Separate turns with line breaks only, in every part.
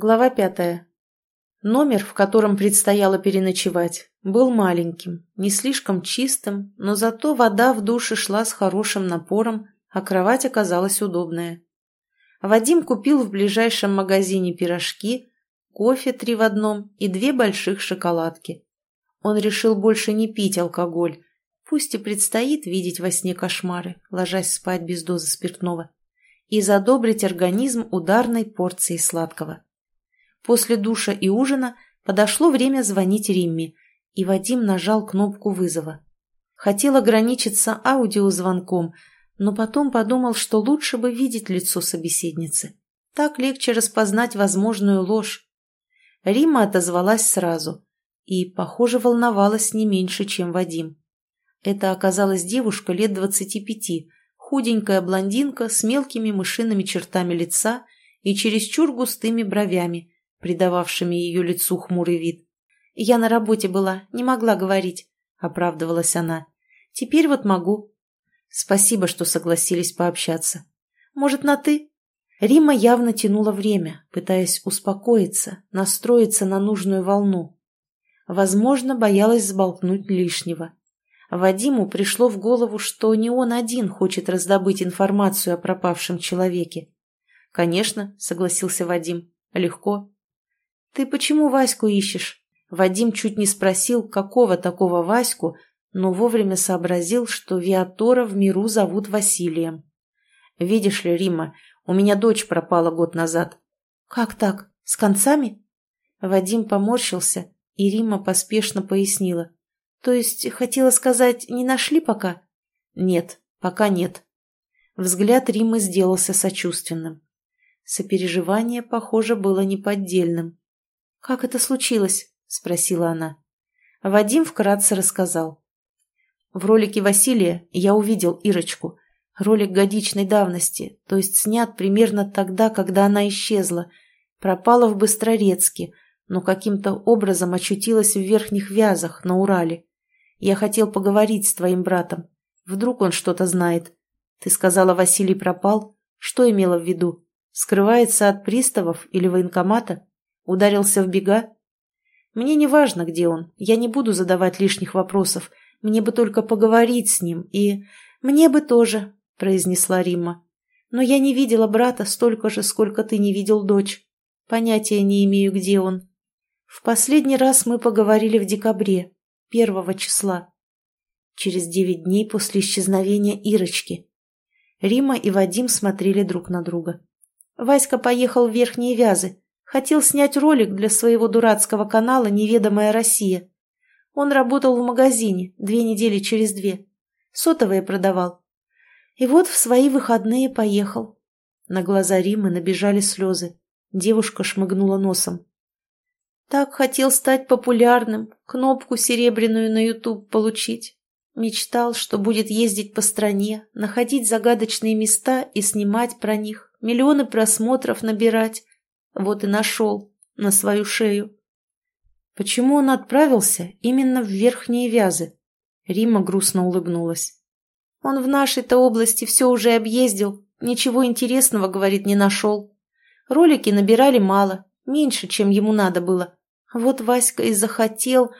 Глава пятая. Номер, в котором предстояло переночевать, был маленьким, не слишком чистым, но зато вода в душе шла с хорошим напором, а кровать оказалась удобная. Вадим купил в ближайшем магазине пирожки, кофе три в одном и две больших шоколадки. Он решил больше не пить алкоголь, пусть и предстоит видеть во сне кошмары, ложась спать без дозы спиртного, и задобрить организм ударной порцией сладкого. После душа и ужина подошло время звонить Римме, и Вадим нажал кнопку вызова. Хотел ограничиться аудиозвонком, но потом подумал, что лучше бы видеть лицо собеседницы. Так легче распознать возможную ложь. Римма отозвалась сразу и, похоже, волновалась не меньше, чем Вадим. Это оказалась девушка лет двадцати пяти, худенькая блондинка с мелкими мышиными чертами лица и чересчур густыми бровями, придававшими ее лицу хмурый вид. «Я на работе была, не могла говорить», — оправдывалась она. «Теперь вот могу». «Спасибо, что согласились пообщаться. Может, на «ты»?» Рима явно тянула время, пытаясь успокоиться, настроиться на нужную волну. Возможно, боялась сболтнуть лишнего. Вадиму пришло в голову, что не он один хочет раздобыть информацию о пропавшем человеке. «Конечно», — согласился Вадим, — «легко. «Ты почему Ваську ищешь?» Вадим чуть не спросил, какого такого Ваську, но вовремя сообразил, что Виатора в миру зовут Василием. «Видишь ли, Рима, у меня дочь пропала год назад». «Как так? С концами?» Вадим поморщился, и Рима поспешно пояснила. «То есть, хотела сказать, не нашли пока?» «Нет, пока нет». Взгляд Римы сделался сочувственным. Сопереживание, похоже, было неподдельным. «Как это случилось?» – спросила она. Вадим вкратце рассказал. В ролике Василия я увидел Ирочку. Ролик годичной давности, то есть снят примерно тогда, когда она исчезла. Пропала в Быстрорецке, но каким-то образом очутилась в Верхних Вязах на Урале. Я хотел поговорить с твоим братом. Вдруг он что-то знает. Ты сказала, Василий пропал? Что имела в виду? Скрывается от приставов или военкомата? Ударился в бега? Мне не важно, где он. Я не буду задавать лишних вопросов. Мне бы только поговорить с ним и... Мне бы тоже, произнесла Римма. Но я не видела брата столько же, сколько ты не видел дочь. Понятия не имею, где он. В последний раз мы поговорили в декабре, первого числа. Через девять дней после исчезновения Ирочки. Рима и Вадим смотрели друг на друга. Васька поехал в Верхние Вязы, Хотел снять ролик для своего дурацкого канала «Неведомая Россия». Он работал в магазине две недели через две. Сотовые продавал. И вот в свои выходные поехал. На глаза Римы набежали слезы. Девушка шмыгнула носом. Так хотел стать популярным, кнопку серебряную на YouTube получить. Мечтал, что будет ездить по стране, находить загадочные места и снимать про них, миллионы просмотров набирать, вот и нашел. На свою шею. Почему он отправился именно в Верхние Вязы? Рима грустно улыбнулась. Он в нашей-то области все уже объездил. Ничего интересного, говорит, не нашел. Ролики набирали мало, меньше, чем ему надо было. Вот Васька и захотел...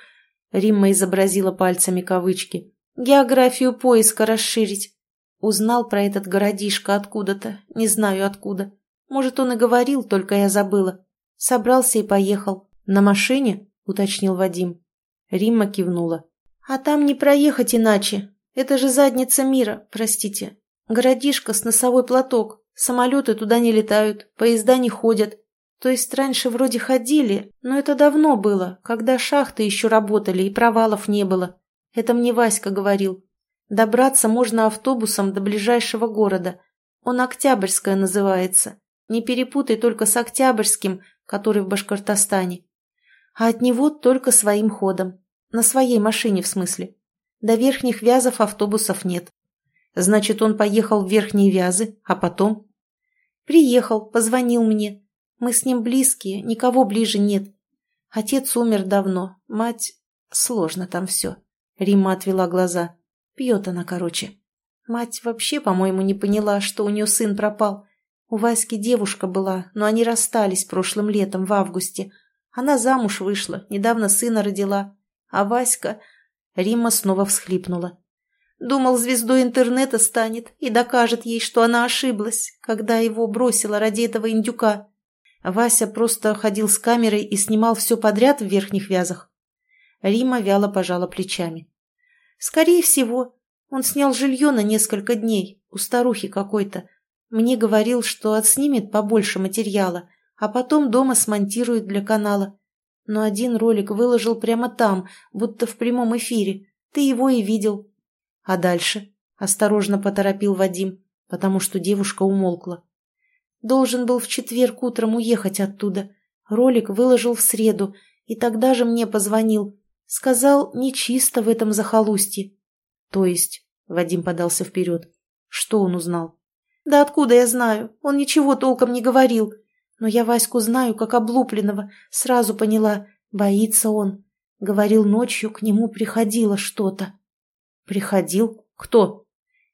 Римма изобразила пальцами кавычки. Географию поиска расширить. Узнал про этот городишко откуда-то, не знаю откуда. Может, он и говорил, только я забыла. Собрался и поехал. На машине? Уточнил Вадим. Римма кивнула. А там не проехать иначе. Это же задница мира, простите. Городишко с носовой платок. Самолеты туда не летают, поезда не ходят. То есть раньше вроде ходили, но это давно было, когда шахты еще работали и провалов не было. Это мне Васька говорил. Добраться можно автобусом до ближайшего города. Он Октябрьская называется. Не перепутай только с Октябрьским, который в Башкортостане. А от него только своим ходом. На своей машине, в смысле. До Верхних Вязов автобусов нет. Значит, он поехал в Верхние Вязы, а потом? Приехал, позвонил мне. Мы с ним близкие, никого ближе нет. Отец умер давно, мать... Сложно там все. Рима отвела глаза. Пьет она, короче. Мать вообще, по-моему, не поняла, что у нее сын пропал. У Васьки девушка была, но они расстались прошлым летом, в августе. Она замуж вышла, недавно сына родила. А Васька... Римма снова всхлипнула. Думал, звездой интернета станет и докажет ей, что она ошиблась, когда его бросила ради этого индюка. Вася просто ходил с камерой и снимал все подряд в верхних вязах. Рима вяло пожала плечами. «Скорее всего, он снял жилье на несколько дней у старухи какой-то. Мне говорил, что отснимет побольше материала, а потом дома смонтирует для канала. Но один ролик выложил прямо там, будто в прямом эфире. Ты его и видел. А дальше?» – осторожно поторопил Вадим, потому что девушка умолкла. Должен был в четверг утром уехать оттуда. Ролик выложил в среду, и тогда же мне позвонил. Сказал, нечисто в этом захолустье. То есть, Вадим подался вперед. Что он узнал? Да откуда я знаю? Он ничего толком не говорил. Но я Ваську знаю, как облупленного. Сразу поняла, боится он. Говорил, ночью к нему приходило что-то. Приходил? Кто?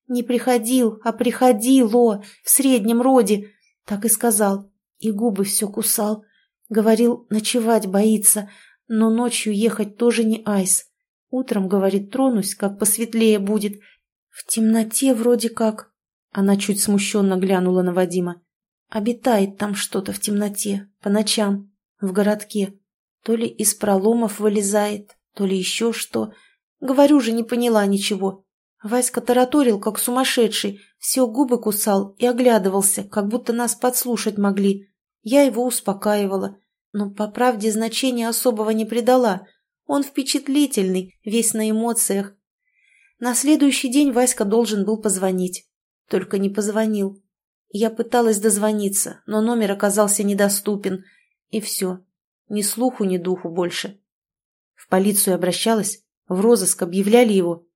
Не приходил, а приходило, в среднем роде. Так и сказал. И губы все кусал. Говорил, ночевать боится, но ночью ехать тоже не айс. Утром, говорит, тронусь, как посветлее будет. В темноте вроде как... Она чуть смущенно глянула на Вадима. Обитает там что-то в темноте, по ночам, в городке. То ли из проломов вылезает, то ли еще что. Говорю же, не поняла ничего. Васька тараторил, как сумасшедший, все губы кусал и оглядывался, как будто нас подслушать могли. Я его успокаивала, но по правде значения особого не придала. Он впечатлительный, весь на эмоциях. На следующий день Васька должен был позвонить. Только не позвонил. Я пыталась дозвониться, но номер оказался недоступен. И все. Ни слуху, ни духу больше. В полицию обращалась, в розыск объявляли его.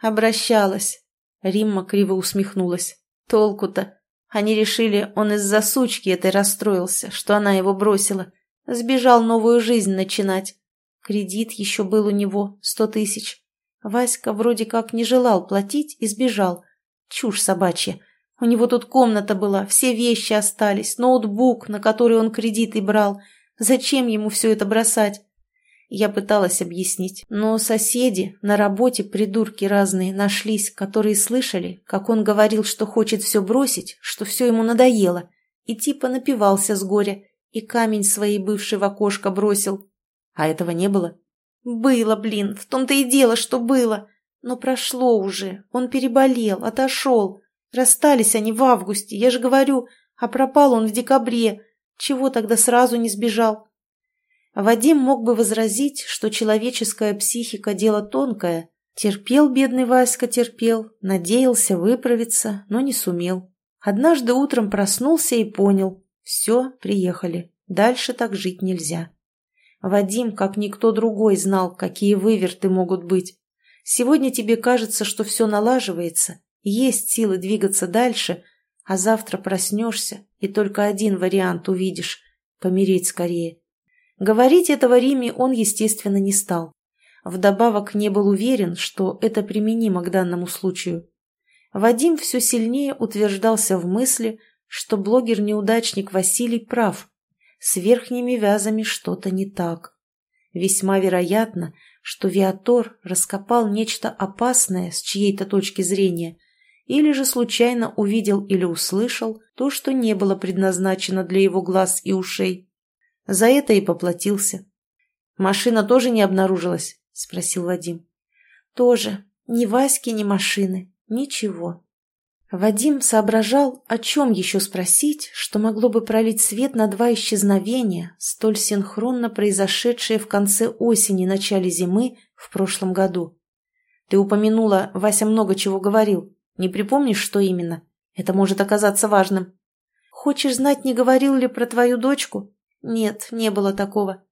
Обращалась. Римма криво усмехнулась. Толку-то. Они решили, он из-за сучки этой расстроился, что она его бросила. Сбежал новую жизнь начинать. Кредит еще был у него, сто тысяч. Васька вроде как не желал платить и сбежал. Чушь собачья. У него тут комната была, все вещи остались, ноутбук, на который он кредиты брал. Зачем ему все это бросать? Я пыталась объяснить, но соседи на работе придурки разные нашлись, которые слышали, как он говорил, что хочет все бросить, что все ему надоело, и типа напивался с горя, и камень своей бывшей в окошко бросил. А этого не было? Было, блин, в том-то и дело, что было. Но прошло уже, он переболел, отошел. Расстались они в августе, я же говорю, а пропал он в декабре. Чего тогда сразу не сбежал? Вадим мог бы возразить, что человеческая психика – дело тонкое. Терпел бедный Васька, терпел, надеялся выправиться, но не сумел. Однажды утром проснулся и понял – все, приехали, дальше так жить нельзя. Вадим, как никто другой, знал, какие выверты могут быть. Сегодня тебе кажется, что все налаживается, есть силы двигаться дальше, а завтра проснешься и только один вариант увидишь – помереть скорее. Говорить этого Риме он, естественно, не стал. Вдобавок не был уверен, что это применимо к данному случаю. Вадим все сильнее утверждался в мысли, что блогер-неудачник Василий прав. С верхними вязами что-то не так. Весьма вероятно, что Виатор раскопал нечто опасное с чьей-то точки зрения, или же случайно увидел или услышал то, что не было предназначено для его глаз и ушей. За это и поплатился. «Машина тоже не обнаружилась?» – спросил Вадим. «Тоже. Ни Васьки, ни машины. Ничего». Вадим соображал, о чем еще спросить, что могло бы пролить свет на два исчезновения, столь синхронно произошедшие в конце осени, начале зимы в прошлом году. «Ты упомянула, Вася много чего говорил. Не припомнишь, что именно? Это может оказаться важным». «Хочешь знать, не говорил ли про твою дочку?» Нет, не было такого.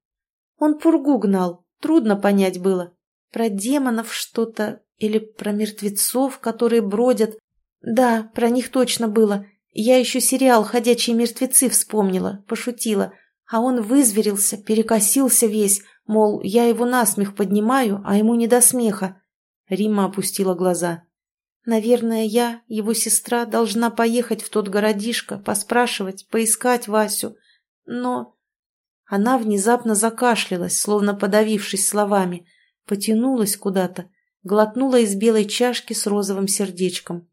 Он пургу гнал, трудно понять было. Про демонов что-то или про мертвецов, которые бродят. Да, про них точно было. Я еще сериал «Ходячие мертвецы» вспомнила, пошутила. А он вызверился, перекосился весь, мол, я его насмех поднимаю, а ему не до смеха. Рима опустила глаза. Наверное, я, его сестра, должна поехать в тот городишко, поспрашивать, поискать Васю. Но... Она внезапно закашлялась, словно подавившись словами, потянулась куда-то, глотнула из белой чашки с розовым сердечком.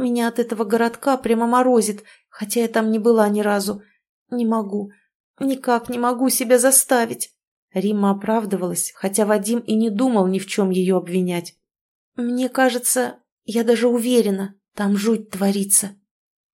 Меня от этого городка прямо морозит, хотя я там не была ни разу. Не могу, никак не могу себя заставить. Римма оправдывалась, хотя Вадим и не думал ни в чем ее обвинять. «Мне кажется, я даже уверена, там жуть творится».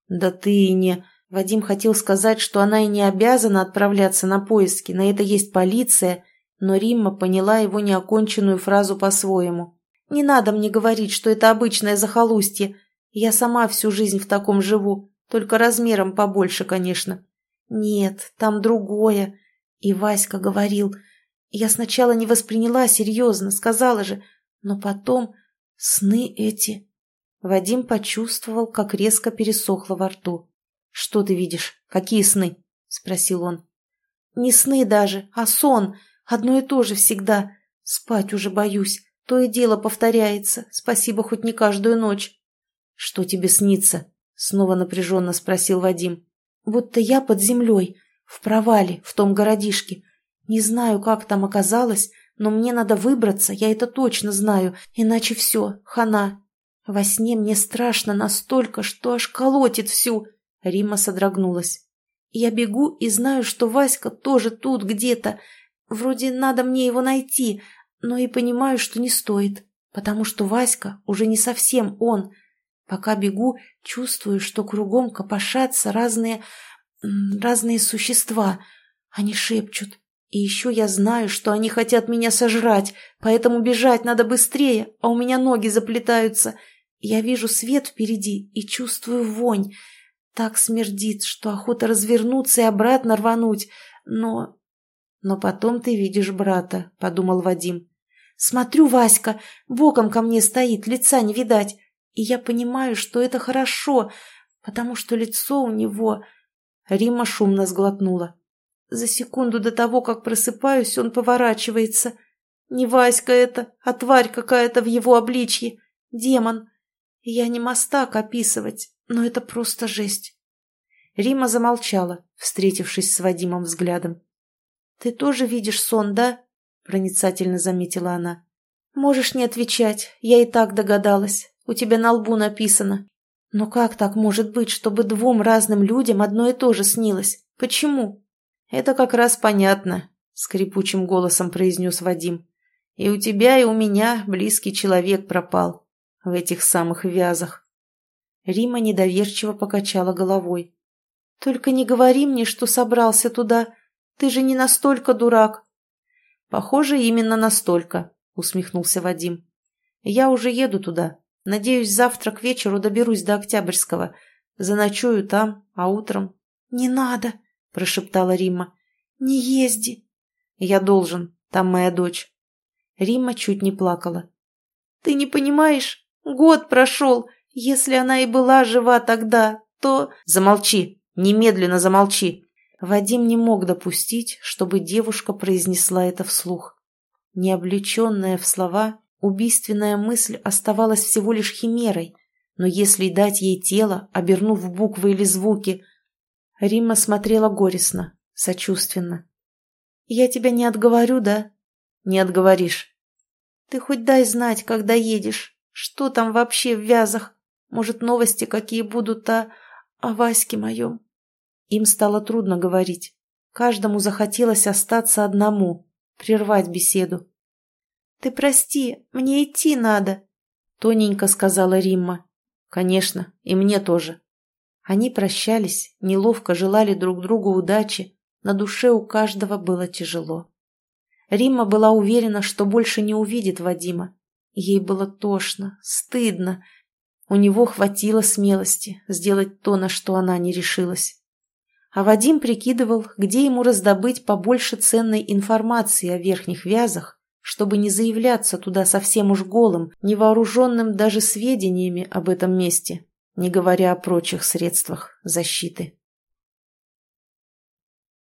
«Да ты и не...» Вадим хотел сказать, что она и не обязана отправляться на поиски, на это есть полиция, но Римма поняла его неоконченную фразу по-своему. «Не надо мне говорить, что это обычное захолустье. Я сама всю жизнь в таком живу, только размером побольше, конечно. Нет, там другое. И Васька говорил. Я сначала не восприняла серьезно, сказала же, но потом сны эти...» Вадим почувствовал, как резко пересохло во рту. «Что ты видишь? Какие сны?» — спросил он. «Не сны даже, а сон. Одно и то же всегда. Спать уже боюсь. То и дело повторяется. Спасибо хоть не каждую ночь». «Что тебе снится?» — снова напряженно спросил Вадим. «Будто я под землей, в провале, в том городишке. Не знаю, как там оказалось, но мне надо выбраться, я это точно знаю, иначе все, хана. Во сне мне страшно настолько, что аж колотит всю. Рима содрогнулась. «Я бегу и знаю, что Васька тоже тут где-то. Вроде надо мне его найти, но и понимаю, что не стоит, потому что Васька уже не совсем он. Пока бегу, чувствую, что кругом копошатся разные... разные существа. Они шепчут. И еще я знаю, что они хотят меня сожрать, поэтому бежать надо быстрее, а у меня ноги заплетаются. Я вижу свет впереди и чувствую вонь». Так смердит, что охота развернуться и обратно рвануть. Но... Но потом ты видишь брата, — подумал Вадим. Смотрю, Васька, боком ко мне стоит, лица не видать. И я понимаю, что это хорошо, потому что лицо у него... Рима шумно сглотнула. За секунду до того, как просыпаюсь, он поворачивается. Не Васька это, а тварь какая-то в его обличье. Демон. Я не мастак описывать, но это просто жесть. Рима замолчала, встретившись с Вадимом взглядом. «Ты тоже видишь сон, да?» – проницательно заметила она. «Можешь не отвечать, я и так догадалась. У тебя на лбу написано. Но как так может быть, чтобы двум разным людям одно и то же снилось? Почему?» «Это как раз понятно», – скрипучим голосом произнес Вадим. «И у тебя, и у меня близкий человек пропал в этих самых вязах». Рима недоверчиво покачала головой. «Только не говори мне, что собрался туда. Ты же не настолько дурак». «Похоже, именно настолько», — усмехнулся Вадим. «Я уже еду туда. Надеюсь, завтра к вечеру доберусь до Октябрьского. Заночую там, а утром...» «Не надо», — прошептала Рима. «Не езди». «Я должен. Там моя дочь». Рима чуть не плакала. «Ты не понимаешь? Год прошел. Если она и была жива тогда, то... Замолчи! Немедленно замолчи! Вадим не мог допустить, чтобы девушка произнесла это вслух. Необлеченная в слова, убийственная мысль оставалась всего лишь химерой, но если дать ей тело, обернув буквы или звуки... Римма смотрела горестно, сочувственно. «Я тебя не отговорю, да?» «Не отговоришь». «Ты хоть дай знать, когда едешь. Что там вообще в вязах? Может, новости какие будут о... о Ваське моем?» Им стало трудно говорить. Каждому захотелось остаться одному, прервать беседу. «Ты прости, мне идти надо», — тоненько сказала Римма. «Конечно, и мне тоже». Они прощались, неловко желали друг другу удачи, на душе у каждого было тяжело. Римма была уверена, что больше не увидит Вадима. Ей было тошно, стыдно, у него хватило смелости сделать то, на что она не решилась. А Вадим прикидывал, где ему раздобыть побольше ценной информации о верхних вязах, чтобы не заявляться туда совсем уж голым, невооруженным даже сведениями об этом месте, не говоря о прочих средствах защиты.